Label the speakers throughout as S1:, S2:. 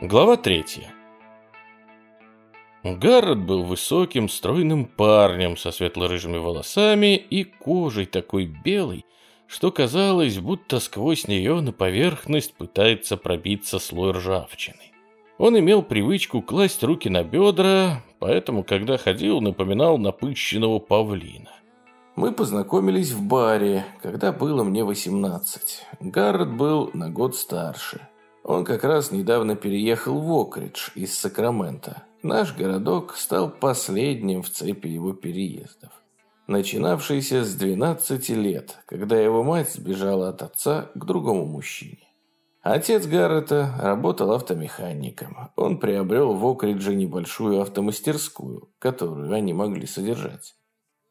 S1: Глава третья. Гаррет был высоким, стройным парнем со светло-рыжими волосами и кожей такой белой, что казалось, будто сквозь нее на поверхность пытается пробиться слой ржавчины. Он имел привычку класть руки на бедра, поэтому, когда ходил, напоминал напыщенного павлина. Мы познакомились в баре, когда было мне 18. Гаррет был на год старше. Он как раз недавно переехал в Окридж из Сакрамента. Наш городок стал последним в цепи его переездов. Начинавшийся с 12 лет, когда его мать сбежала от отца к другому мужчине. Отец Гаррета работал автомехаником. Он приобрел в Окридже небольшую автомастерскую, которую они могли содержать.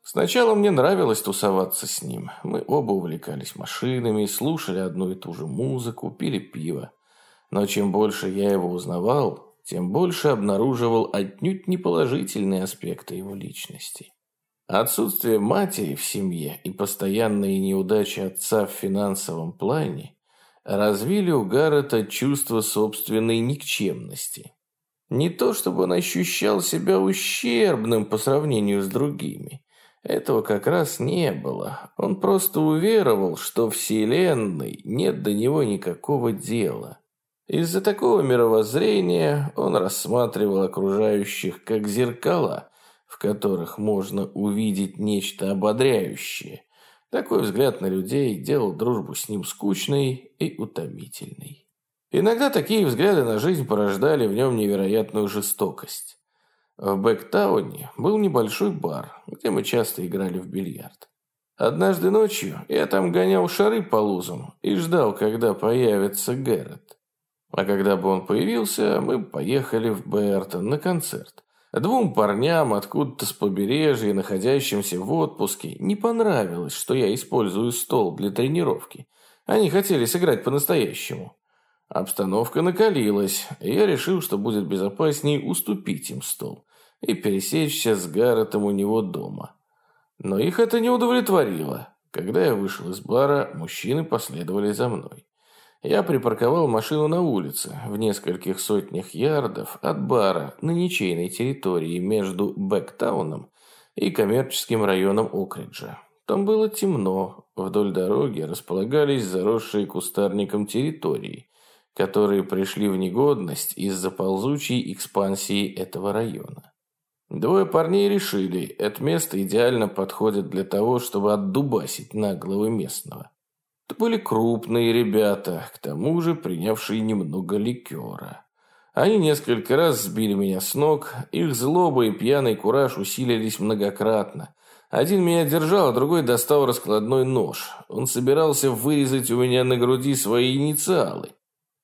S1: Сначала мне нравилось тусоваться с ним. Мы оба увлекались машинами, слушали одну и ту же музыку, пили пиво. Но чем больше я его узнавал, тем больше обнаруживал отнюдь неположительные аспекты его личности. Отсутствие матери в семье и постоянные неудачи отца в финансовом плане развили у Гаррета чувство собственной никчемности. Не то чтобы он ощущал себя ущербным по сравнению с другими. Этого как раз не было. Он просто уверовал, что Вселенной нет до него никакого дела. Из-за такого мировоззрения он рассматривал окружающих как зеркала, в которых можно увидеть нечто ободряющее. Такой взгляд на людей делал дружбу с ним скучной и утомительной. Иногда такие взгляды на жизнь порождали в нем невероятную жестокость. В Бэктауне был небольшой бар, где мы часто играли в бильярд. Однажды ночью я там гонял шары по лузам и ждал, когда появится Гэррет. А когда бы он появился, мы поехали в Бертон на концерт. Двум парням откуда-то с побережья, находящимся в отпуске, не понравилось, что я использую стол для тренировки. Они хотели сыграть по-настоящему. Обстановка накалилась, и я решил, что будет безопаснее уступить им стол и пересечься с Гарретом у него дома. Но их это не удовлетворило. Когда я вышел из бара, мужчины последовали за мной. Я припарковал машину на улице, в нескольких сотнях ярдов от бара на ничейной территории между Бэктауном и коммерческим районом Окриджа. Там было темно, вдоль дороги располагались заросшие кустарником территории, которые пришли в негодность из-за ползучей экспансии этого района. Двое парней решили, это место идеально подходит для того, чтобы отдубасить наглого местного. Это были крупные ребята, к тому же принявшие немного ликера. Они несколько раз сбили меня с ног, их злоба и пьяный кураж усилились многократно. Один меня держал, а другой достал раскладной нож. Он собирался вырезать у меня на груди свои инициалы.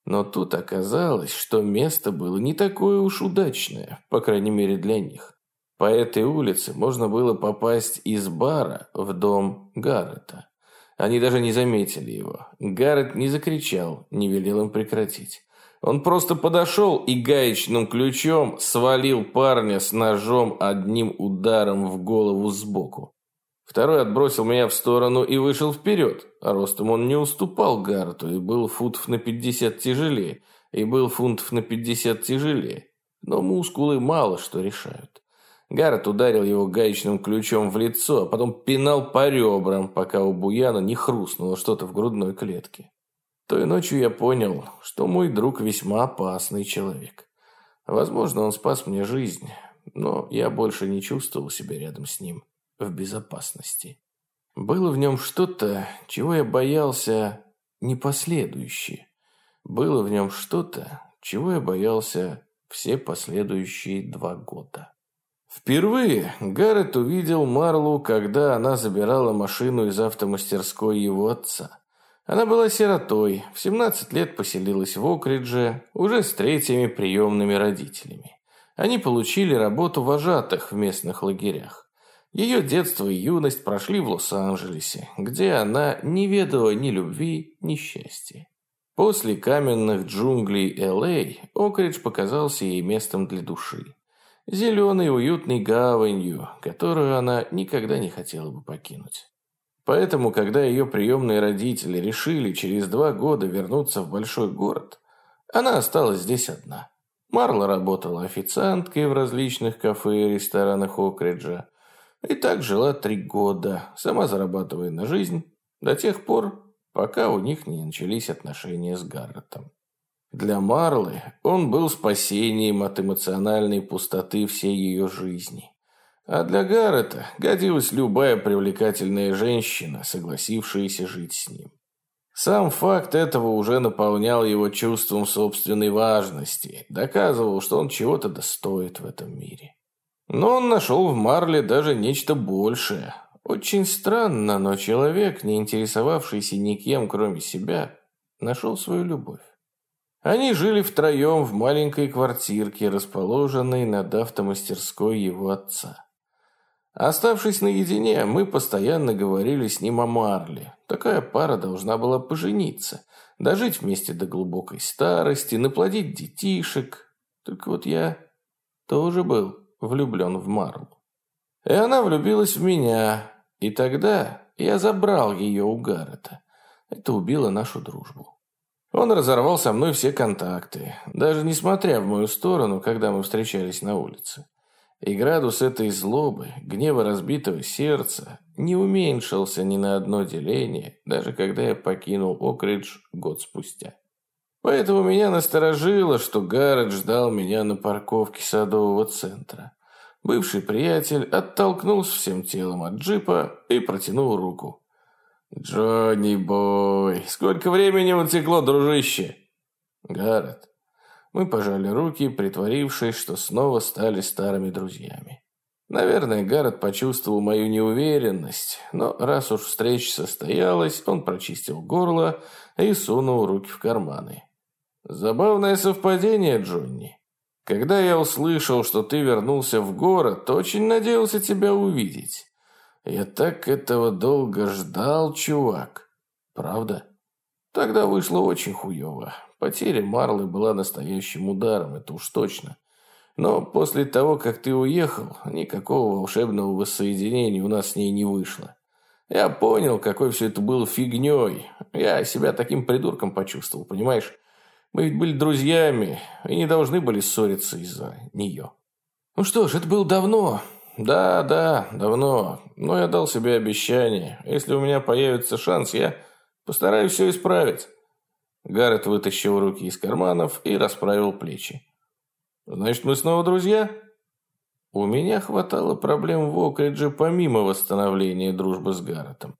S1: Но тут оказалось, что место было не такое уж удачное, по крайней мере для них. По этой улице можно было попасть из бара в дом Гаррета. Они даже не заметили его. Гаррет не закричал, не велел им прекратить. Он просто подошел и гаечным ключом свалил парня с ножом одним ударом в голову сбоку. Второй отбросил меня в сторону и вышел вперед. Ростом он не уступал Гаррету и был футов на 50 тяжелее, и был фунтов на 50 тяжелее. Но мускулы мало что решают. Гаррет ударил его гаечным ключом в лицо, а потом пинал по ребрам, пока у Буяна не хрустнуло что-то в грудной клетке. Той ночью я понял, что мой друг весьма опасный человек. Возможно, он спас мне жизнь, но я больше не чувствовал себя рядом с ним в безопасности. Было в нем что-то, чего я боялся непоследующее. Было в нем что-то, чего я боялся все последующие два года. Впервые Гаррет увидел Марлу, когда она забирала машину из автомастерской его отца. Она была сиротой, в 17 лет поселилась в Окридже, уже с третьими приемными родителями. Они получили работу вожатых в местных лагерях. Ее детство и юность прошли в Лос-Анджелесе, где она не ведала ни любви, ни счастья. После каменных джунглей Л.А. Окридж показался ей местом для души зеленой уютной гаванью, которую она никогда не хотела бы покинуть. Поэтому, когда ее приемные родители решили через два года вернуться в большой город, она осталась здесь одна.
S2: Марла работала официанткой в различных кафе и ресторанах Окриджа. И так жила три года, сама зарабатывая на жизнь, до тех пор, пока у них не начались отношения с Гарретом. Для Марлы он был спасением от эмоциональной пустоты всей ее жизни. А для Гаррета годилась любая привлекательная женщина, согласившаяся жить с ним. Сам факт этого уже наполнял его чувством собственной важности, доказывал, что он чего-то достоит в этом мире. Но он нашел в Марле даже нечто большее. Очень странно, но человек, не интересовавшийся никем, кроме себя, нашел свою любовь. Они жили втроем в маленькой квартирке, расположенной над автомастерской его отца. Оставшись наедине, мы постоянно говорили с ним о Марле. Такая пара должна была пожениться, дожить вместе до глубокой старости, наплодить детишек. Только вот я тоже был влюблен в Марлу. И она влюбилась в меня, и тогда я забрал ее у Гаррета. Это убило нашу дружбу. Он разорвал со мной все контакты, даже несмотря в мою сторону, когда мы встречались на улице. И градус этой злобы, гнева разбитого сердца не уменьшился ни на одно деление, даже когда я покинул Окридж год спустя. Поэтому меня насторожило, что Гаррет ждал меня на парковке садового центра. Бывший приятель оттолкнулся всем телом от джипа и протянул руку. «Джонни Бой, сколько времени утекло, дружище?» «Гаррет, мы пожали руки, притворившись, что снова стали старыми друзьями. Наверное, Гаррет почувствовал мою неуверенность, но раз уж встреча состоялась, он прочистил горло и сунул руки в карманы. «Забавное совпадение, Джонни. Когда я услышал, что ты вернулся в город, то очень надеялся тебя увидеть. Я так этого долго ждал, чувак. Правда?» Тогда вышло очень хуево. Потеря Марлы была настоящим ударом, это уж точно. Но после того, как ты уехал, никакого волшебного воссоединения у нас с ней не вышло. Я понял, какой все это было фигней. Я себя таким придурком почувствовал, понимаешь? Мы ведь были друзьями и не должны были ссориться из-за нее. Ну что ж, это было давно. Да, да, давно. Но я дал себе обещание. Если у меня появится шанс, я Постараюсь все исправить». Гаррет вытащил руки из карманов и расправил плечи. «Значит, мы снова друзья?» У меня хватало проблем в Окридже помимо восстановления дружбы с Гарретом.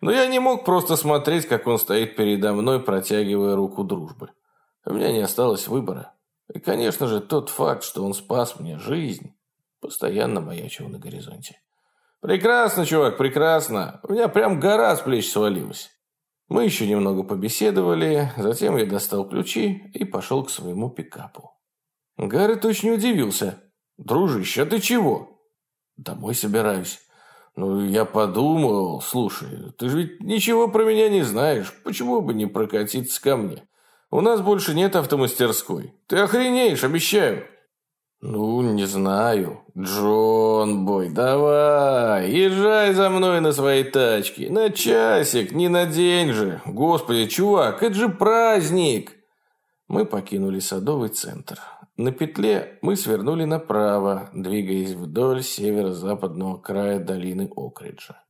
S2: Но я не мог просто смотреть, как он стоит передо мной, протягивая руку дружбы. У меня не осталось выбора. И, конечно же, тот факт, что он спас мне жизнь, постоянно маячил на горизонте. «Прекрасно, чувак, прекрасно. У меня прям гора с плеч свалилась». Мы еще немного побеседовали, затем я достал ключи и пошел к своему пикапу. Гаррет очень удивился. «Дружище, а ты чего?» «Домой собираюсь». «Ну, я подумал, слушай, ты же ведь ничего про меня не знаешь, почему бы не прокатиться ко мне? У нас больше нет автомастерской. Ты охренеешь, обещаю». «Ну, не знаю. Джон Бой, давай, езжай за мной на своей тачке. На часик, не на день же. Господи, чувак, это же праздник!» Мы покинули садовый центр. На петле мы свернули направо, двигаясь вдоль северо-западного края долины Окриджа.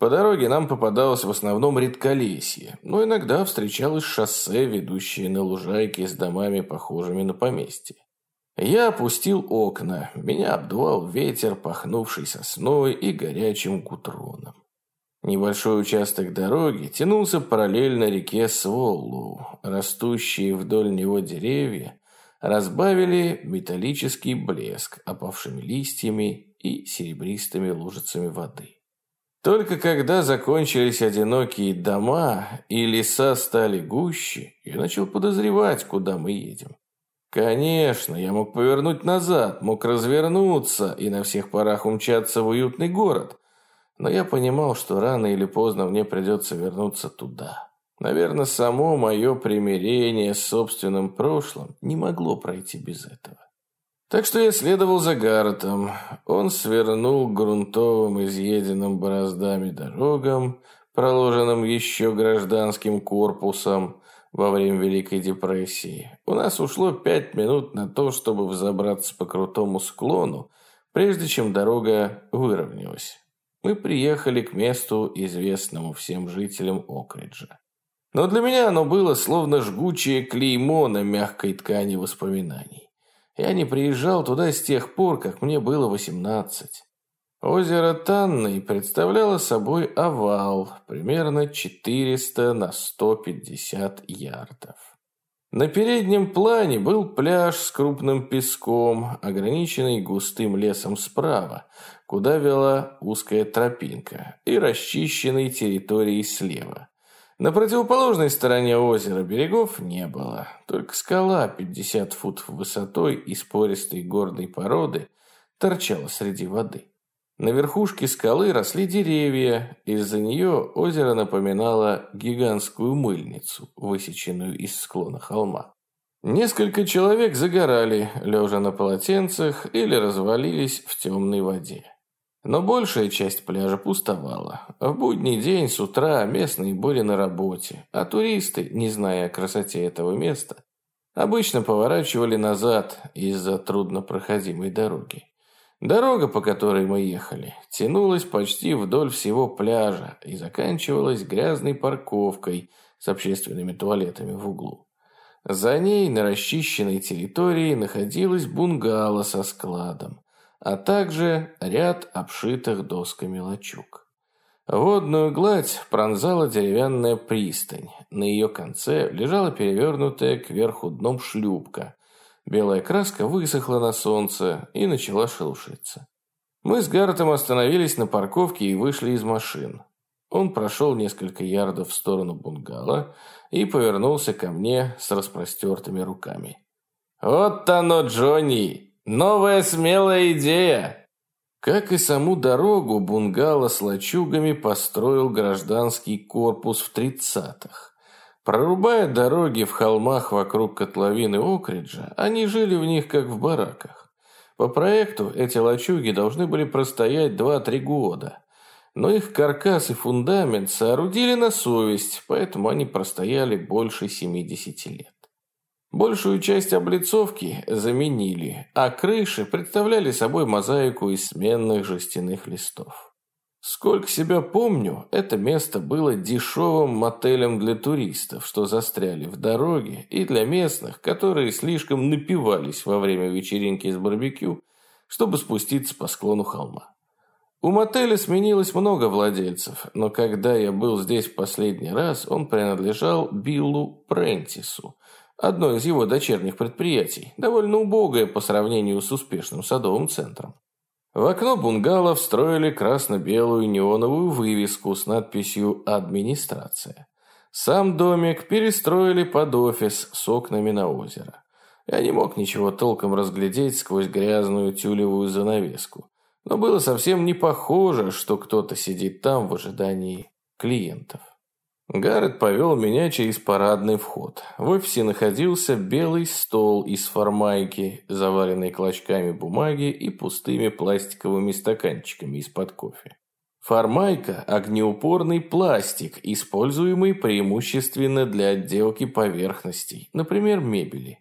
S2: По дороге нам попадалось в основном редколесье, но иногда встречалось шоссе, ведущее на лужайки с домами, похожими на поместье. Я опустил окна. Меня обдувал ветер, пахнувший сосной и горячим гутроном. Небольшой участок дороги тянулся параллельно реке Своллу. Растущие вдоль него деревья разбавили металлический блеск опавшими листьями и серебристыми лужицами воды. Только когда закончились одинокие дома и леса стали гуще, я начал подозревать, куда мы едем. Конечно, я мог повернуть назад, мог развернуться и на всех парах умчаться в уютный город. Но я понимал, что рано или поздно мне придется вернуться туда. Наверное, само мое примирение с собственным прошлым не могло пройти без этого. Так что я следовал за Гарретом. Он свернул грунтовым, изъеденным бороздами дорогам, проложенным еще гражданским корпусом, во время Великой депрессии. У нас ушло пять минут на то, чтобы взобраться по крутому склону, прежде чем дорога выровнялась. Мы приехали к месту, известному всем жителям Окриджа. Но для меня оно было словно жгучее клеймо на мягкой ткани воспоминаний. Я не приезжал туда с тех пор, как мне было восемнадцать. Озеро Танной представляло собой овал примерно 400 на 150 ярдов. На переднем плане был пляж с крупным песком, ограниченный густым лесом справа, куда вела узкая тропинка, и расчищенной территорией слева. На противоположной стороне озера берегов не было, только скала 50 футов высотой из пористой горной породы торчала среди воды. На верхушке скалы росли деревья, из-за нее озеро напоминало гигантскую мыльницу, высеченную из склона холма. Несколько человек загорали, лежа на полотенцах, или развалились в темной воде. Но большая часть пляжа пустовала. В будний день с утра местные были на работе, а туристы, не зная о красоте этого места, обычно поворачивали назад из-за труднопроходимой дороги. Дорога, по которой мы ехали, тянулась почти вдоль всего пляжа и заканчивалась грязной парковкой с общественными туалетами в углу. За ней на расчищенной территории находилась бунгало со складом, а также ряд обшитых досками лачуг. Водную гладь пронзала деревянная пристань. На ее конце лежала перевернутая кверху дном шлюпка, Белая краска высохла на солнце и начала шелушиться. Мы с Гарретом остановились на парковке и вышли из машин. Он прошел несколько ярдов в сторону бунгало и повернулся ко мне с распростертыми руками. «Вот оно, Джонни! Новая смелая идея!» Как и саму дорогу, бунгало с лачугами построил гражданский корпус в тридцатых. Прорубая дороги в холмах вокруг котловины Окриджа, они жили в них как в бараках. По проекту эти лачуги должны были простоять 2-3 года. Но их каркас и фундамент соорудили на совесть, поэтому они простояли больше 70 лет. Большую часть облицовки заменили, а крыши представляли собой мозаику из сменных жестяных листов. Сколько себя помню, это место было дешевым мотелем для туристов, что застряли в дороге, и для местных, которые слишком напивались во время вечеринки с барбекю, чтобы спуститься по склону холма. У мотеля сменилось много владельцев, но когда я был здесь в последний раз, он принадлежал Биллу Прентису, одно из его дочерних предприятий, довольно убогое по сравнению с успешным садовым центром. В окно бунгало встроили красно-белую неоновую вывеску с надписью «Администрация». Сам домик перестроили под офис с окнами на озеро. Я не мог ничего толком разглядеть сквозь грязную тюлевую занавеску. Но было совсем не похоже, что кто-то сидит там в ожидании клиентов. Гаррет повел меня через парадный вход. В офисе находился белый стол из формайки, заваленный клочками бумаги и пустыми пластиковыми стаканчиками из-под кофе. Формайка – огнеупорный пластик, используемый преимущественно для отделки поверхностей, например, мебели.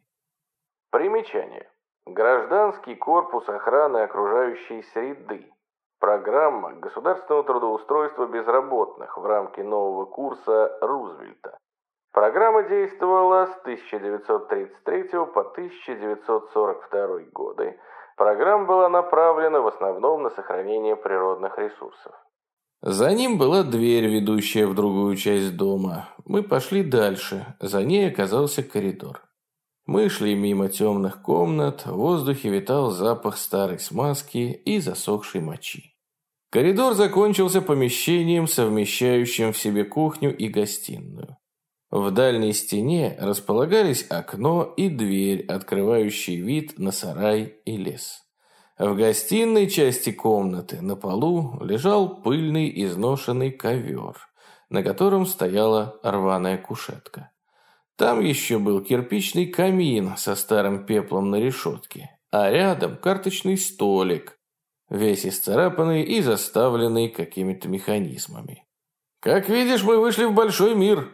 S2: Примечание. Гражданский корпус охраны окружающей среды Программа государственного трудоустройства безработных в рамке нового курса Рузвельта. Программа действовала с 1933 по 1942 годы. Программа была направлена в основном на сохранение природных ресурсов. За ним была дверь, ведущая в другую часть дома. Мы пошли дальше. За ней оказался коридор. Мы шли мимо темных комнат, в воздухе витал запах старой смазки и засохшей мочи. Коридор закончился помещением, совмещающим в себе кухню и гостиную. В дальней стене располагались окно и дверь, открывающие вид на сарай и лес. В гостиной части комнаты на полу лежал пыльный изношенный ковер, на котором стояла рваная кушетка. Там еще был кирпичный камин со старым пеплом на решетке, а рядом карточный столик, весь исцарапанный и заставленный какими-то механизмами. «Как видишь, мы вышли в большой мир».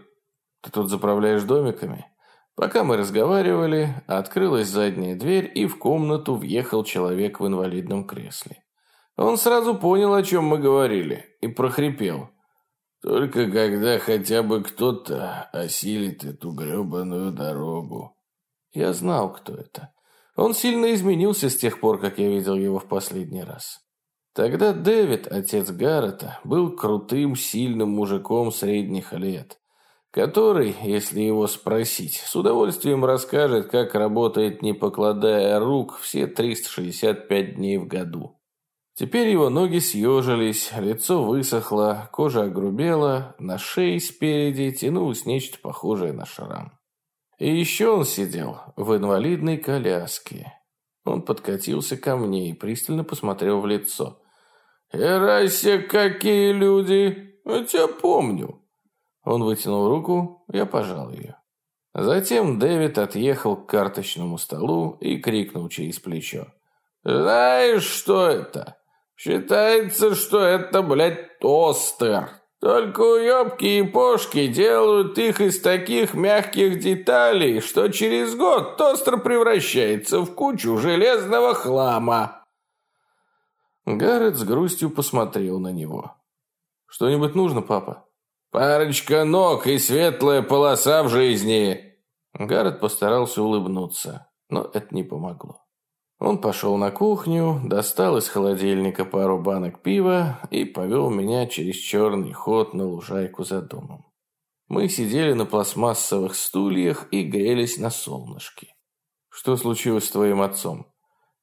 S2: Ты тут заправляешь домиками?» Пока мы разговаривали, открылась задняя дверь, и в комнату въехал человек в инвалидном кресле. Он сразу понял, о чем мы говорили, и прохрипел. «Только когда хотя бы кто-то осилит эту гребаную дорогу». Я знал, кто это. Он сильно изменился с тех пор, как я видел его в последний раз. Тогда Дэвид, отец Гаррета, был крутым, сильным мужиком средних лет который, если его спросить, с удовольствием расскажет, как работает, не покладая рук, все 365 дней в году. Теперь его ноги съежились, лицо высохло, кожа огрубела, на шее спереди тянулось нечто похожее на шрам. И еще он сидел в инвалидной коляске. Он подкатился ко мне и пристально посмотрел в лицо. «Эрася, какие люди! Я тебя помню!» Он вытянул руку, я пожал ее. Затем Дэвид отъехал к карточному столу и крикнул через плечо. «Знаешь, что это? Считается, что это, блядь, тостер. Только уебки и пошки делают их из таких мягких деталей, что через год тостер превращается в кучу железного хлама». Гаррет с грустью посмотрел на него. «Что-нибудь нужно, папа?» «Парочка ног и светлая полоса в жизни!» Гаррет постарался улыбнуться, но это не помогло. Он пошел на кухню, достал из холодильника пару банок пива и повел меня через черный ход на лужайку за домом. Мы сидели на пластмассовых стульях и грелись на солнышке. «Что случилось с твоим отцом?»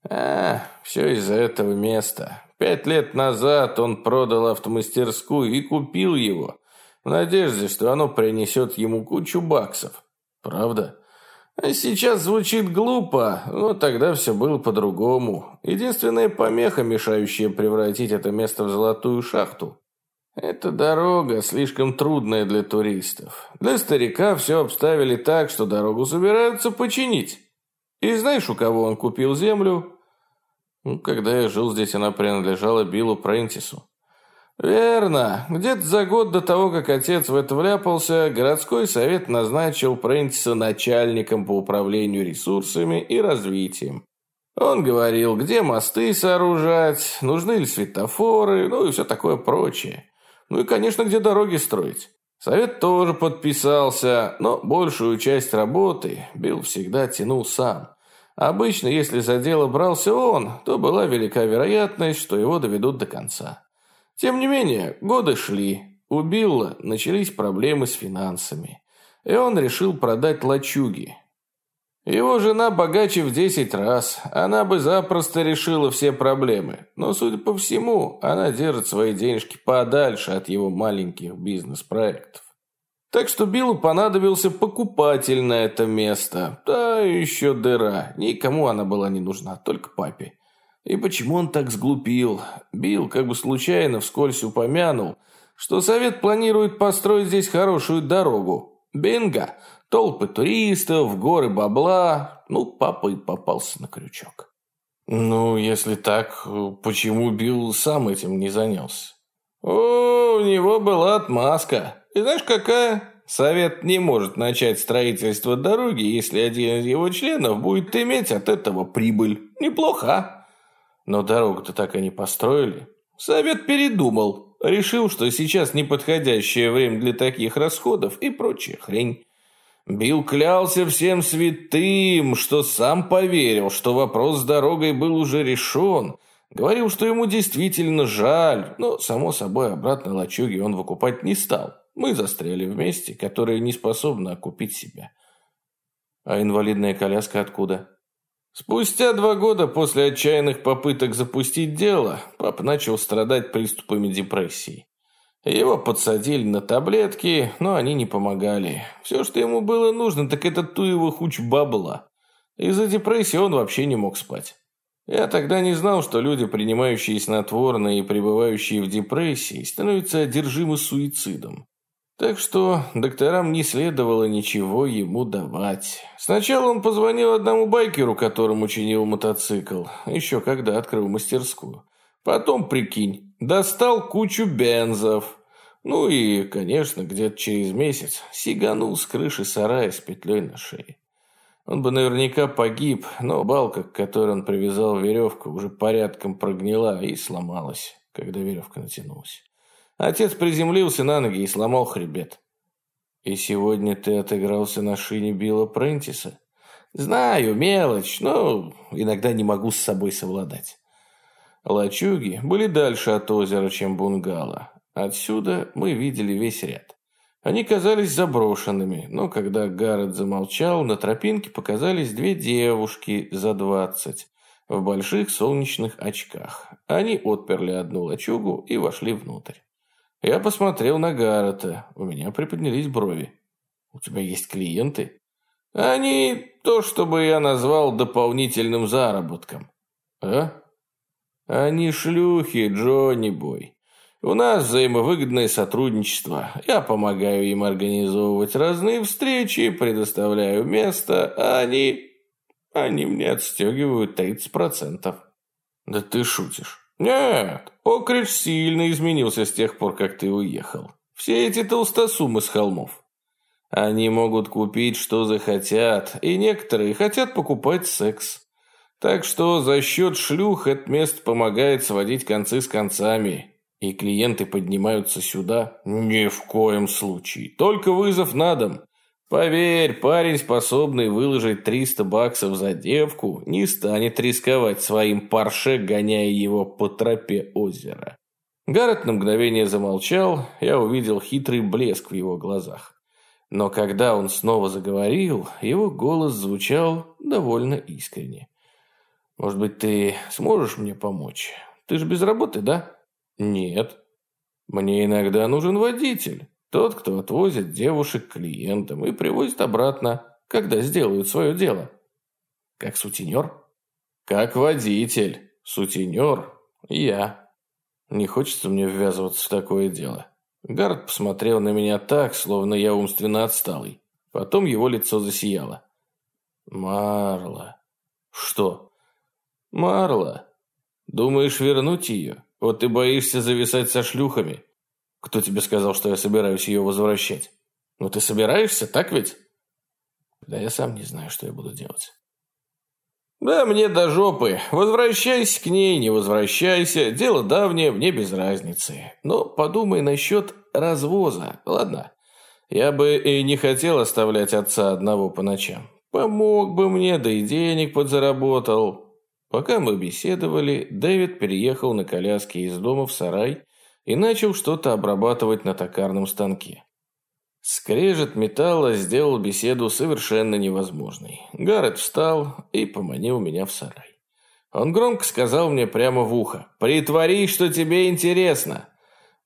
S2: «А, все из-за этого места. Пять лет назад он продал автомастерскую и купил его в надежде, что оно принесет ему кучу баксов. Правда? А сейчас звучит глупо, но тогда все было по-другому. Единственная помеха, мешающая превратить это место в золотую шахту. Эта дорога слишком трудная для туристов. Для старика все обставили так, что дорогу собираются починить. И знаешь, у кого он купил землю? Ну, когда я жил здесь, она принадлежала Биллу Прентису. «Верно. Где-то за год до того, как отец в это вляпался, городской совет назначил Прентиса начальником по управлению ресурсами и развитием. Он говорил, где мосты сооружать, нужны ли светофоры, ну и все такое прочее. Ну и, конечно, где дороги строить. Совет тоже подписался, но большую часть работы Билл всегда тянул сам. Обычно, если за дело брался он, то была велика вероятность, что его доведут до конца. Тем не менее, годы шли. У Билла начались проблемы с финансами. И он решил продать лачуги. Его жена богаче в 10 раз. Она бы запросто решила все проблемы. Но, судя по всему, она держит свои денежки подальше от его маленьких бизнес-проектов. Так что Биллу понадобился покупатель на это место. Да еще дыра. Никому она была не нужна, только папе. И почему он так сглупил? Билл как бы случайно вскользь упомянул, что совет планирует построить здесь хорошую дорогу. Бинго! Толпы туристов, горы бабла. Ну, папа и попался на крючок. Ну, если так, почему Билл сам этим не занялся? О, у него была отмазка. И знаешь, какая? Совет не может начать строительство дороги, если один из его членов будет иметь от этого прибыль. Неплохо, а? Но дорогу-то так и не построили. Совет передумал. Решил, что сейчас неподходящее время для таких расходов и прочая хрень. Билл клялся всем святым, что сам поверил, что вопрос с дорогой был уже решен. Говорил, что ему действительно жаль, но, само собой, обратно лачуги он выкупать не стал. Мы застряли вместе, которые не способны окупить себя. А инвалидная коляска откуда? Спустя два года после отчаянных попыток запустить дело, папа начал страдать приступами депрессии. Его подсадили на таблетки, но они не помогали. Все, что ему было нужно, так это туево хуч бабла. Из-за депрессии он вообще не мог спать. Я тогда не знал, что люди, принимающие снотворные и пребывающие в депрессии, становятся одержимы суицидом. Так что докторам не следовало ничего ему давать. Сначала он позвонил одному байкеру, которому чинил мотоцикл, еще когда открыл мастерскую. Потом, прикинь, достал кучу бензов. Ну и, конечно, где-то через месяц сиганул с крыши сарая с петлей на шее. Он бы наверняка погиб, но балка, к которой он привязал веревку, уже порядком прогнила и сломалась, когда веревка натянулась. Отец приземлился на ноги и сломал хребет. «И сегодня ты отыгрался на шине Билла Прентиса?» «Знаю, мелочь, но иногда не могу с собой совладать». Лачуги были дальше от озера, чем бунгало. Отсюда мы видели весь ряд. Они казались заброшенными, но когда Гаррет замолчал, на тропинке показались две девушки за двадцать в больших солнечных очках. Они отперли одну лачугу и вошли внутрь. Я посмотрел на Гаррета, у меня приподнялись брови. «У тебя есть клиенты?» «Они то, чтобы я назвал дополнительным заработком». «А?» «Они шлюхи, Джонни Бой. У нас взаимовыгодное сотрудничество. Я помогаю им организовывать разные встречи, предоставляю место, а они... Они мне отстегивают 30%. Да ты шутишь. Нет, Окридж сильно изменился с тех пор, как ты уехал. Все эти толстосумы с холмов. Они могут купить, что захотят, и некоторые хотят покупать секс. Так что за счет шлюх это место помогает сводить концы с концами и клиенты поднимаются сюда? Ни в коем случае. Только вызов на дом. Поверь, парень, способный выложить 300 баксов за девку, не станет рисковать своим парше, гоняя его по тропе озера. Гаррет на мгновение замолчал, я увидел хитрый блеск в его глазах. Но когда он снова заговорил, его голос звучал довольно искренне. «Может быть, ты сможешь мне помочь? Ты же без работы, да?» Нет. Мне иногда нужен водитель. Тот, кто отвозит девушек клиентам и привозит обратно, когда сделают свое дело. Как сутенер? Как водитель. Сутенер. Я. Не хочется мне ввязываться в такое дело. Гард посмотрел на меня так, словно я умственно отсталый. Потом его лицо засияло. Марла. Что? Марла. Думаешь вернуть ее? Вот ты боишься зависать со шлюхами. Кто тебе сказал, что я собираюсь ее возвращать? Ну ты собираешься, так ведь? Да я сам не знаю, что я буду делать. Да мне до жопы. Возвращайся к ней, не возвращайся. Дело давнее, мне без разницы. Но подумай насчет развоза, ладно? Я бы и не хотел оставлять отца одного по ночам. Помог бы мне, да и денег подзаработал. Пока мы беседовали, Дэвид переехал на коляске из дома в сарай и начал что-то обрабатывать на токарном станке. Скрежет металла сделал беседу совершенно невозможной. Гаррет встал и поманил меня в сарай. Он громко сказал мне прямо в ухо «Притворись, что тебе интересно!»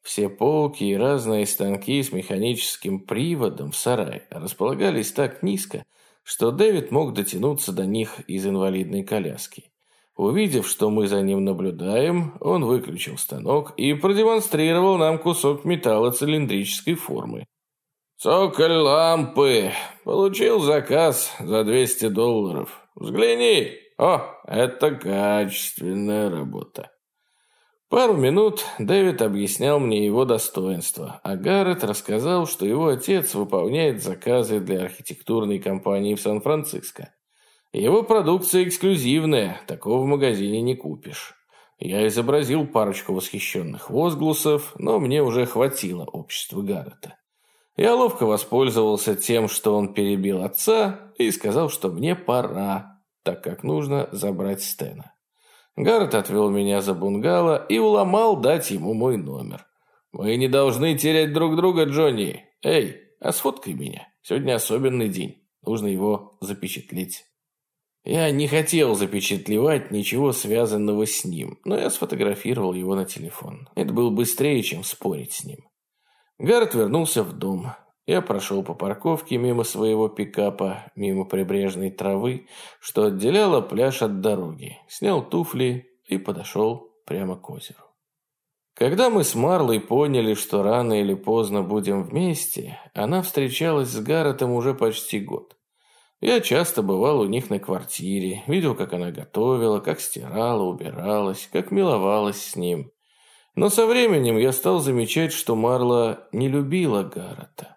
S2: Все полки и разные станки с механическим приводом в сарае располагались так низко, что Дэвид мог дотянуться до них из инвалидной коляски. Увидев, что мы за ним наблюдаем, он выключил станок и продемонстрировал нам кусок металла цилиндрической формы. «Цоколь лампы! Получил заказ за 200 долларов. Взгляни! О, это качественная работа!» Пару минут Дэвид объяснял мне его достоинства, а Гаррет рассказал, что его отец выполняет заказы для архитектурной компании в Сан-Франциско. Его продукция эксклюзивная, такого в магазине не купишь. Я изобразил парочку восхищенных возгласов, но мне уже хватило общества Гаррета. Я ловко воспользовался тем, что он перебил отца, и сказал, что мне пора, так как нужно забрать Стена. Гаррет отвел меня за бунгало и уломал дать ему мой номер. «Мы не должны терять друг друга, Джонни. Эй, а сфоткай меня. Сегодня особенный день. Нужно его запечатлеть». Я не хотел запечатлевать ничего связанного с ним, но я сфотографировал его на телефон. Это было быстрее, чем спорить с ним. Гард вернулся в дом. Я прошел по парковке мимо своего пикапа, мимо прибрежной травы, что отделяло пляж от дороги, снял туфли и подошел прямо к озеру. Когда мы с Марлой поняли, что рано или поздно будем вместе, она встречалась с Гарретом уже почти год. Я часто бывал у них на квартире, видел, как она готовила, как стирала, убиралась, как миловалась с ним. Но со временем я стал замечать, что Марла не любила Гаррета.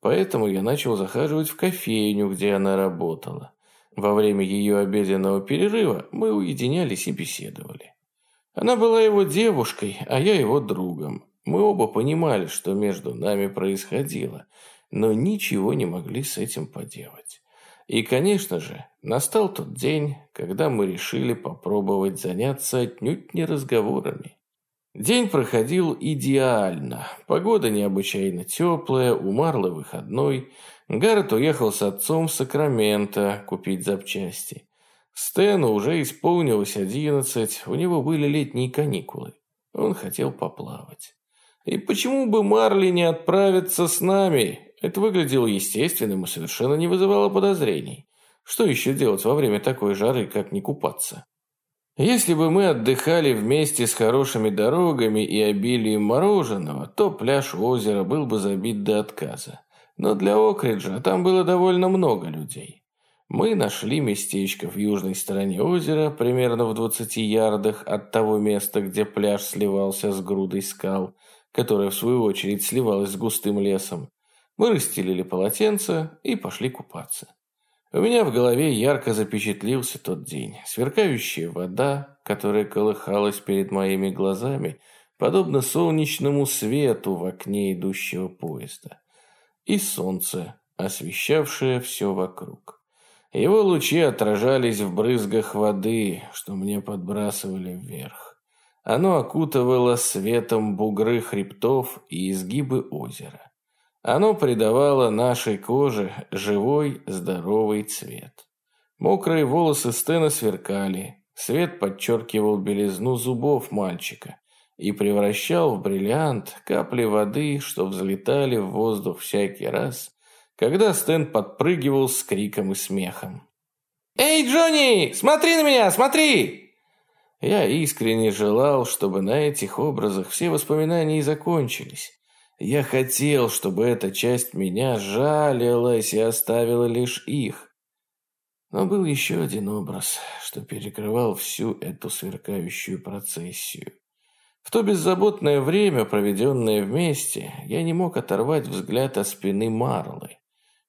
S2: Поэтому я начал захаживать в кофейню, где она работала. Во время ее обеденного перерыва мы уединялись и беседовали. Она была его девушкой, а я его другом. Мы оба понимали, что между нами происходило, но ничего не могли с этим поделать. И, конечно же, настал тот день, когда мы решили попробовать заняться отнюдь не разговорами. День проходил идеально. Погода необычайно теплая, у Марлы выходной. Гаррет уехал с отцом в Сакраменто купить запчасти. Стэну уже исполнилось одиннадцать, у него были летние каникулы. Он хотел поплавать. И почему бы Марли не отправиться с нами? Это выглядело естественным и совершенно не вызывало подозрений. Что еще делать во время такой жары, как не купаться? Если бы мы отдыхали вместе с хорошими дорогами и обилием мороженого, то пляж озера был бы забит до отказа. Но для Окриджа там было довольно много людей. Мы нашли местечко в южной стороне озера, примерно в 20 ярдах от того места, где пляж сливался с грудой скал, которая в свою очередь сливалась с густым лесом. Мы расстелили полотенце и пошли купаться. У меня в голове ярко запечатлился тот день. Сверкающая вода, которая колыхалась перед моими глазами, подобно солнечному свету в окне идущего поезда. И солнце, освещавшее все вокруг. Его лучи отражались в брызгах воды, что мне подбрасывали вверх. Оно окутывало светом бугры хребтов и изгибы озера. Оно придавало нашей коже живой, здоровый цвет. Мокрые волосы Стена сверкали, свет подчеркивал белизну зубов мальчика и превращал в бриллиант капли воды, что взлетали в воздух всякий раз, когда Стэн подпрыгивал с криком и смехом. «Эй, Джонни, смотри на меня, смотри!» Я искренне желал, чтобы на этих образах все воспоминания и закончились. Я хотел, чтобы эта часть меня жалилась и оставила лишь их. Но был еще один образ, что перекрывал всю эту сверкающую процессию. В то беззаботное время, проведенное вместе, я не мог оторвать взгляд от спины Марлы.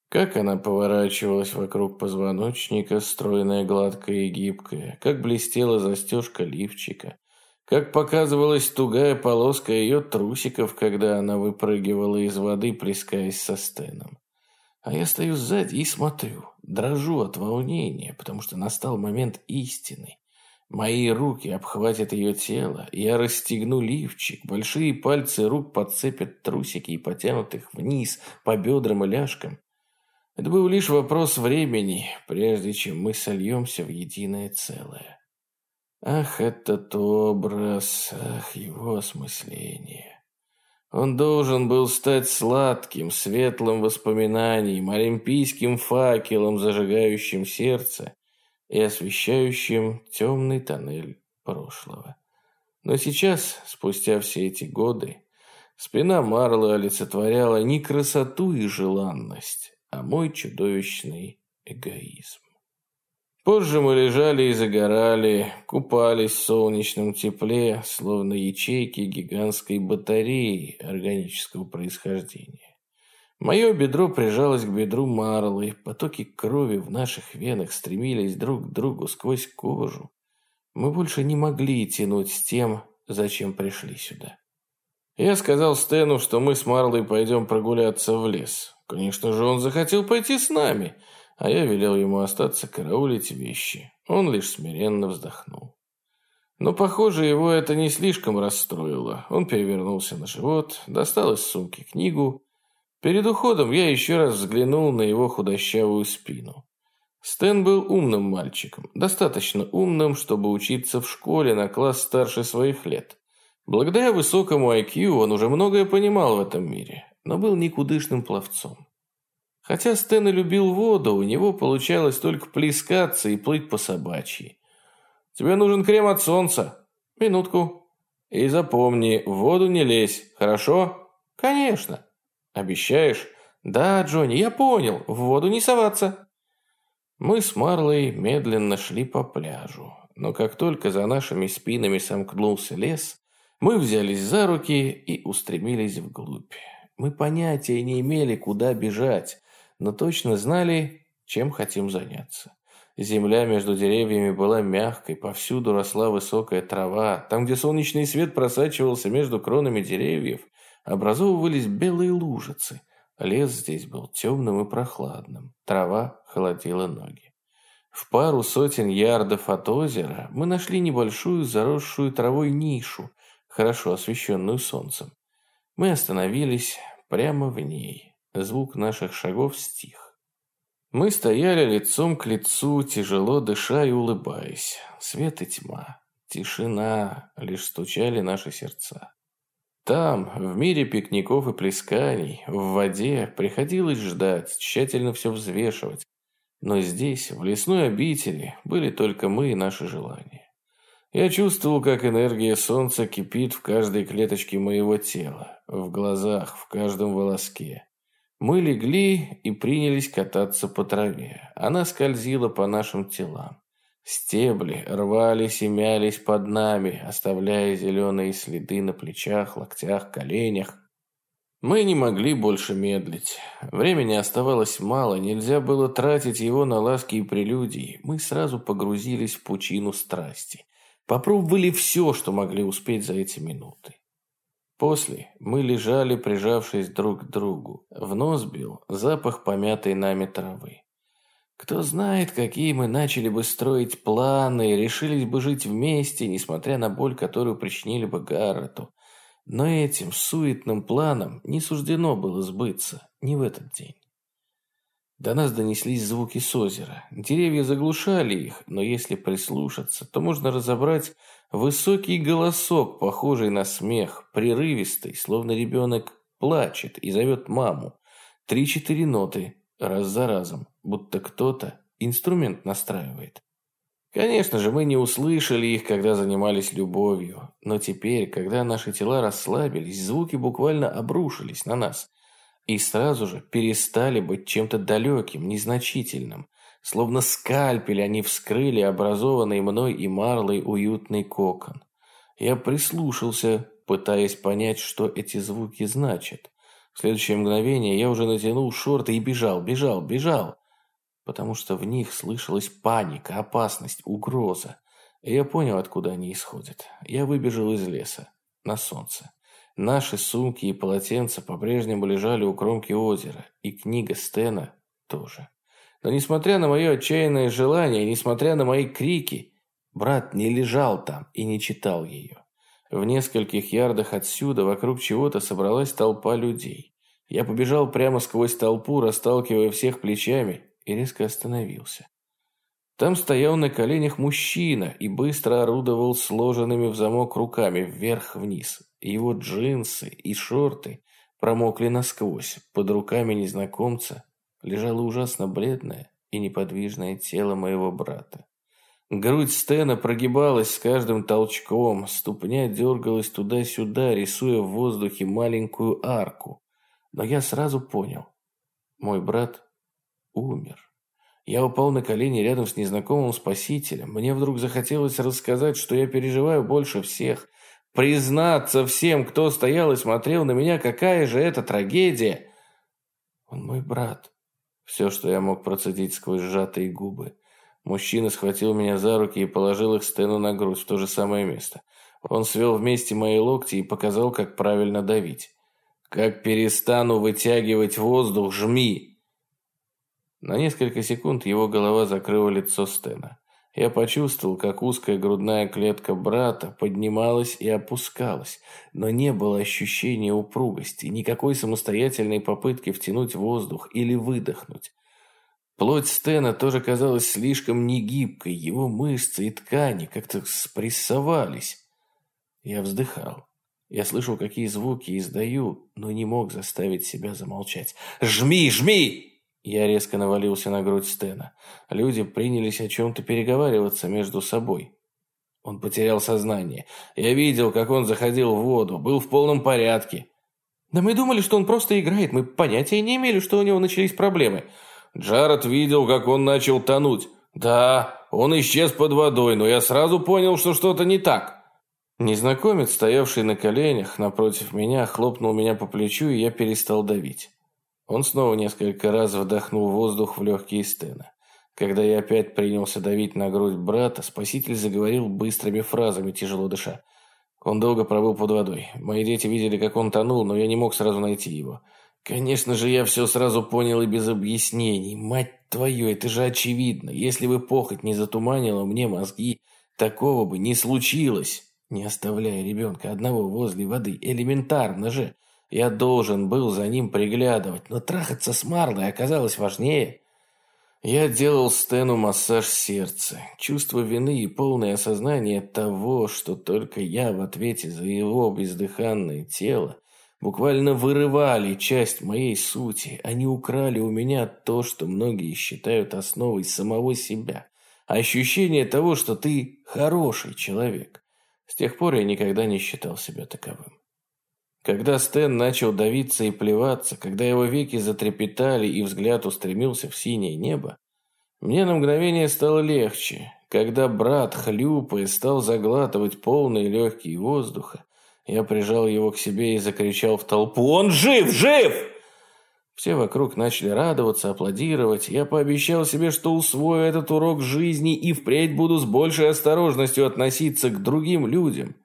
S2: Как она поворачивалась вокруг позвоночника, стройная, гладкая и гибкая, как блестела застежка лифчика, как показывалась тугая полоска ее трусиков, когда она выпрыгивала из воды, плескаясь со стеном. А я стою сзади и смотрю, дрожу от волнения, потому что настал момент истины. Мои руки обхватят ее тело, я расстегну лифчик, большие пальцы рук подцепят трусики и потянут их вниз по бедрам и ляжкам. Это был лишь вопрос времени, прежде чем мы сольемся в единое целое. Ах, этот образ, ах, его осмысление. Он должен был стать сладким, светлым воспоминанием, олимпийским факелом, зажигающим сердце и освещающим темный тоннель прошлого. Но сейчас, спустя все эти годы, спина Марлы олицетворяла не красоту и желанность, а мой чудовищный эгоизм. Позже мы лежали и загорали, купались в солнечном тепле, словно ячейки гигантской батареи органического происхождения. Мое бедро прижалось к бедру Марлы, потоки крови в наших венах стремились друг к другу сквозь кожу. Мы больше не могли тянуть с тем, зачем пришли сюда. Я сказал Стэну, что мы с Марлой пойдем прогуляться в лес. Конечно же, он захотел пойти с нами – а я велел ему остаться караулить вещи. Он лишь смиренно вздохнул. Но, похоже, его это не слишком расстроило. Он перевернулся на живот, достал из сумки книгу. Перед уходом я еще раз взглянул на его худощавую спину. Стэн был умным мальчиком, достаточно умным, чтобы учиться в школе на класс старше своих лет. Благодаря высокому IQ он уже многое понимал в этом мире, но был никудышным пловцом. Хотя Стэн и любил воду, у него получалось только плескаться и плыть по собачьи. «Тебе нужен крем от солнца». «Минутку». «И запомни, в воду не лезь, хорошо?» «Конечно». «Обещаешь?» «Да, Джонни, я понял, в воду не соваться». Мы с Марлой медленно шли по пляжу, но как только за нашими спинами сомкнулся лес, Мы взялись за руки и устремились вглубь. Мы понятия не имели, куда бежать, но точно знали, чем хотим заняться. Земля между деревьями была мягкой, повсюду росла высокая трава. Там, где солнечный свет просачивался между кронами деревьев, образовывались белые лужицы. Лес здесь был темным и прохладным. Трава холодила ноги. В пару сотен ярдов от озера мы нашли небольшую заросшую травой нишу, хорошо освещенную солнцем. Мы остановились прямо в ней. Звук наших шагов стих. Мы стояли лицом к лицу, тяжело дыша и улыбаясь. Свет и тьма, тишина, лишь стучали наши сердца. Там, в мире пикников и плесканий, в воде, приходилось ждать, тщательно все взвешивать. Но здесь, в лесной обители, были только мы и наши желания. Я чувствовал, как энергия солнца кипит в каждой клеточке моего тела, в глазах, в каждом волоске. Мы легли и принялись кататься по траве. Она скользила по нашим телам. Стебли рвались и мялись под нами, оставляя зеленые следы на плечах, локтях, коленях. Мы не могли больше медлить. Времени оставалось мало, нельзя было тратить его на ласки и прелюдии. Мы сразу погрузились в пучину страсти. Попробовали все, что могли успеть за эти минуты. После мы лежали, прижавшись друг к другу. В нос бил запах помятой нами травы. Кто знает, какие мы начали бы строить планы, решились бы жить вместе, несмотря на боль, которую причинили бы Гаррету. Но этим суетным планам не суждено было сбыться, не в этот день. До нас донеслись звуки с озера. Деревья заглушали их, но если прислушаться, то можно разобрать высокий голосок, похожий на смех, прерывистый, словно ребенок плачет и зовет маму. Три-четыре ноты, раз за разом, будто кто-то инструмент настраивает. Конечно же, мы не услышали их, когда занимались любовью, но теперь, когда наши тела расслабились, звуки буквально обрушились на нас и сразу же перестали быть чем-то далеким, незначительным. Словно скальпель они вскрыли образованный мной и Марлой уютный кокон. Я прислушался, пытаясь понять, что эти звуки значат. В следующее мгновение я уже натянул шорты и бежал, бежал, бежал, потому что в них слышалась паника, опасность, угроза. И я понял, откуда они исходят. Я выбежал из леса на солнце. Наши сумки и полотенца по-прежнему лежали у кромки озера, и книга Стена тоже. Но несмотря на мое отчаянное желание, несмотря на мои крики, брат не лежал там и не читал ее. В нескольких ярдах отсюда вокруг чего-то собралась толпа людей. Я побежал прямо сквозь толпу, расталкивая всех плечами, и резко остановился. Там стоял на коленях мужчина и быстро орудовал сложенными в замок руками вверх-вниз. Его джинсы и шорты промокли насквозь. Под руками незнакомца лежало ужасно бледное и неподвижное тело моего брата. Грудь Стена прогибалась с каждым толчком, ступня дергалась туда-сюда, рисуя в воздухе маленькую арку. Но я сразу понял. Мой брат умер. Я упал на колени рядом с незнакомым спасителем. Мне вдруг захотелось рассказать, что я переживаю больше всех. Признаться всем, кто стоял и смотрел на меня, какая же это трагедия. Он мой брат. Все, что я мог процедить сквозь сжатые губы. Мужчина схватил меня за руки и положил их Стэну на грудь в то же самое место. Он свел вместе мои локти и показал, как правильно давить. «Как перестану вытягивать воздух, жми!» На несколько секунд его голова закрыла лицо Стэна. Я почувствовал, как узкая грудная клетка брата поднималась и опускалась, но не было ощущения упругости, никакой самостоятельной попытки втянуть воздух или выдохнуть. Плоть Стена тоже казалась слишком негибкой, его мышцы и ткани как-то спрессовались. Я вздыхал. Я слышал, какие звуки издаю, но не мог заставить себя замолчать. «Жми, жми!» Я резко навалился на грудь Стена. Люди принялись о чем-то переговариваться между собой. Он потерял сознание. Я видел, как он заходил в воду, был в полном порядке. «Да мы думали, что он просто играет, мы понятия не имели, что у него начались проблемы». Джаред видел, как он начал тонуть. Да, он исчез под водой, но я сразу понял, что что-то не так. Незнакомец, стоявший на коленях напротив меня, хлопнул меня по плечу, и я перестал давить. Он снова несколько раз вдохнул воздух в легкие Стена. Когда я опять принялся давить на грудь брата, спаситель заговорил быстрыми фразами, тяжело дыша. Он долго пробыл под водой. Мои дети видели, как он тонул, но я не мог сразу найти его. Конечно же, я все сразу понял и без объяснений. Мать твою, это же очевидно. Если бы похоть не затуманила мне мозги, такого бы не случилось. Не оставляя ребенка одного возле воды, элементарно же. Я должен был за ним приглядывать, но трахаться с Марлой оказалось важнее. Я делал Стэну массаж сердца. Чувство вины и полное осознание того, что только я в ответе за его бездыханное тело, буквально вырывали часть моей сути. Они украли у меня то, что многие считают основой самого себя. Ощущение того, что ты хороший человек. С тех пор я никогда не считал себя таковым. Когда Стэн начал давиться и плеваться, когда его веки затрепетали и взгляд устремился в синее небо, мне на мгновение стало легче. Когда брат, хлюпая, стал заглатывать полные легкие воздуха, я прижал его к себе и закричал в толпу «Он жив! Жив!» Все вокруг начали радоваться, аплодировать. Я пообещал себе, что усвою этот урок жизни и впредь буду с большей осторожностью относиться к другим людям.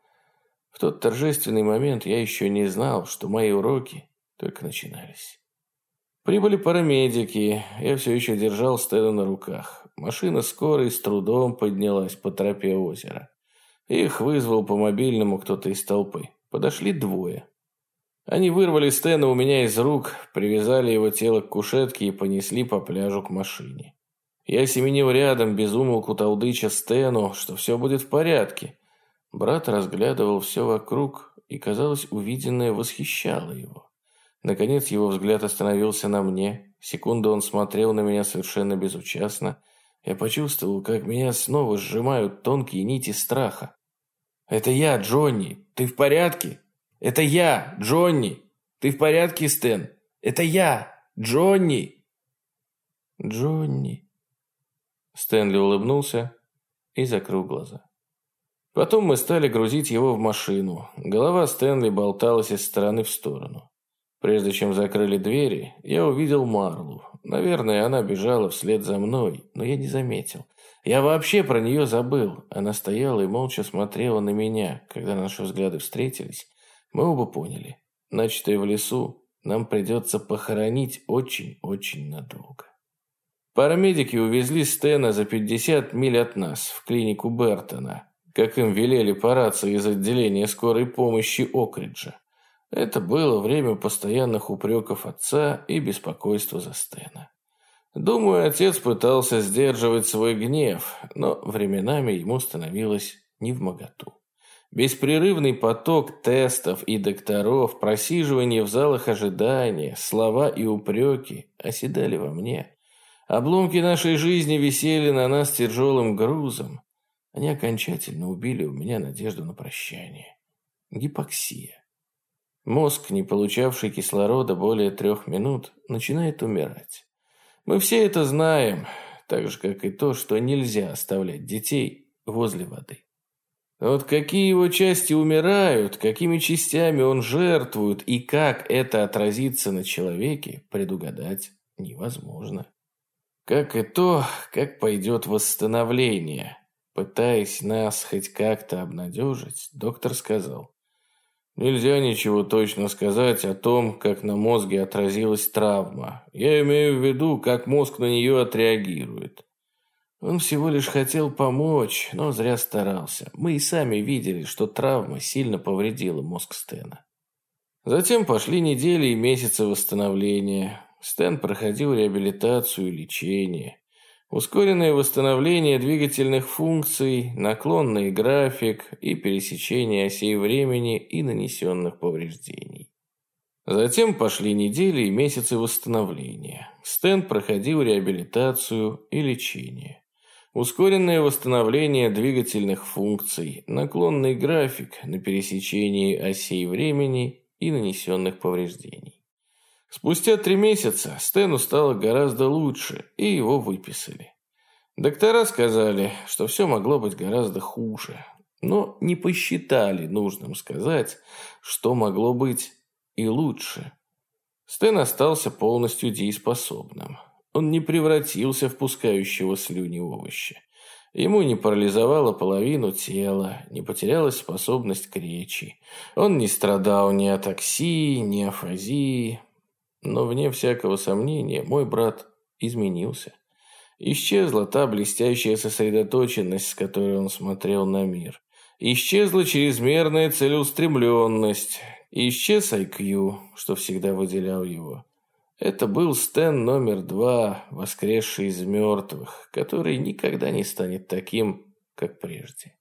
S2: В тот торжественный момент я еще не знал, что мои уроки только начинались. Прибыли парамедики, я все еще держал Стэна на руках. Машина скорой с трудом поднялась по тропе озера. Их вызвал по мобильному кто-то из толпы. Подошли двое. Они вырвали Стэна у меня из рук, привязали его тело к кушетке и понесли по пляжу к машине. Я семенил рядом, безумолку толдыча Стэну, что все будет в порядке. Брат разглядывал все вокруг, и, казалось, увиденное восхищало его. Наконец его взгляд остановился на мне. Секунду он смотрел на меня совершенно безучастно. Я почувствовал, как меня снова сжимают тонкие нити страха. «Это я, Джонни! Ты в порядке?» Это я, Джонни. Ты в порядке, Стэн? Это я, Джонни. Джонни. Стэнли улыбнулся и закрыл глаза. Потом мы стали грузить его в машину. Голова Стэнли болталась из стороны в сторону. Прежде чем закрыли двери, я увидел Марлу. Наверное, она бежала вслед за мной, но я не заметил. Я вообще про нее забыл. Она стояла и молча смотрела на меня, когда наши взгляды встретились, мы оба поняли, начатое в лесу нам придется похоронить очень-очень надолго. Парамедики увезли Стена за 50 миль от нас, в клинику Бертона, как им велели по рации из отделения скорой помощи Окриджа. Это было время постоянных упреков отца и беспокойства за Стена. Думаю, отец пытался сдерживать свой гнев, но временами ему становилось невмоготу. Беспрерывный поток тестов и докторов, просиживание в залах ожидания, слова и упреки оседали во мне. Обломки нашей жизни висели на нас тяжелым грузом. Они окончательно убили у меня надежду на прощание. Гипоксия. Мозг, не получавший кислорода более трех минут, начинает умирать. Мы все это знаем, так же, как и то, что нельзя оставлять детей возле воды. Вот какие его части умирают, какими частями он жертвует и как это отразится на человеке, предугадать невозможно. Как и то, как пойдет восстановление. Пытаясь нас хоть как-то обнадежить, доктор сказал, Нельзя ничего точно сказать о том, как на мозге отразилась травма. Я имею в виду, как мозг на нее отреагирует. Он всего лишь хотел помочь, но зря старался. Мы и сами видели, что травма сильно повредила мозг Стена. Затем пошли недели и месяцы восстановления. Стэн проходил реабилитацию и лечение. Ускоренное восстановление двигательных функций, наклонный график и пересечение осей времени и нанесенных повреждений. Затем пошли недели и месяцы восстановления. Стэн проходил реабилитацию и лечение. Ускоренное восстановление двигательных функций, наклонный график на пересечении осей времени и нанесенных повреждений. Спустя три месяца Стэну стало гораздо лучше, и его выписали. Доктора сказали, что все могло быть гораздо хуже. но не посчитали нужным сказать, что могло быть и лучше. Стэн остался полностью дееспособным. Он не превратился в пускающего слюни овоща. Ему не парализовало половину тела, не потерялась способность к речи. Он не страдал ни от аксии, ни афазии. Но, вне всякого сомнения, мой брат изменился. Исчезла та блестящая сосредоточенность, с которой он смотрел на мир. Исчезла чрезмерная целеустремленность. Исчез IQ, что всегда выделял его. Это был Стэн номер два, воскресший из мертвых, который никогда не станет таким, как прежде.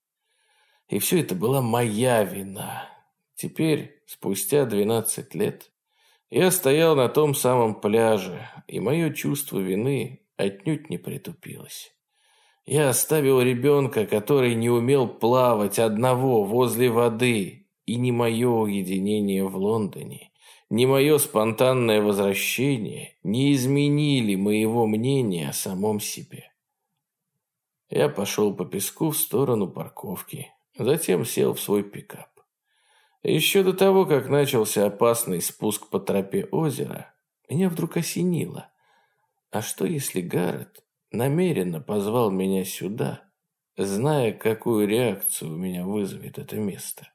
S2: И все это была моя вина. Теперь, спустя 12 лет, я стоял на том самом пляже, и мое чувство вины отнюдь не притупилось. Я оставил ребенка, который не умел плавать одного возле воды, и не мое уединение в Лондоне, ни мое спонтанное возвращение не изменили моего мнения о самом себе. Я пошел по песку в сторону парковки, затем сел в свой пикап. Еще до того, как начался опасный спуск по тропе озера, меня вдруг осенило. А что если Гаррет намеренно позвал меня сюда, зная, какую реакцию у меня вызовет это место?